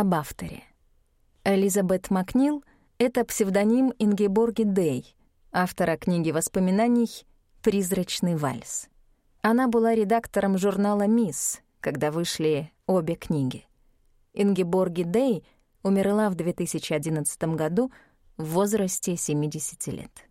Об авторе. Элизабет Макнил — это псевдоним Ингеборги Дей, автора книги воспоминаний «Призрачный вальс». Она была редактором журнала «Мисс», когда вышли обе книги. Ингеборги Дей умерла в 2011 году в возрасте 70 лет.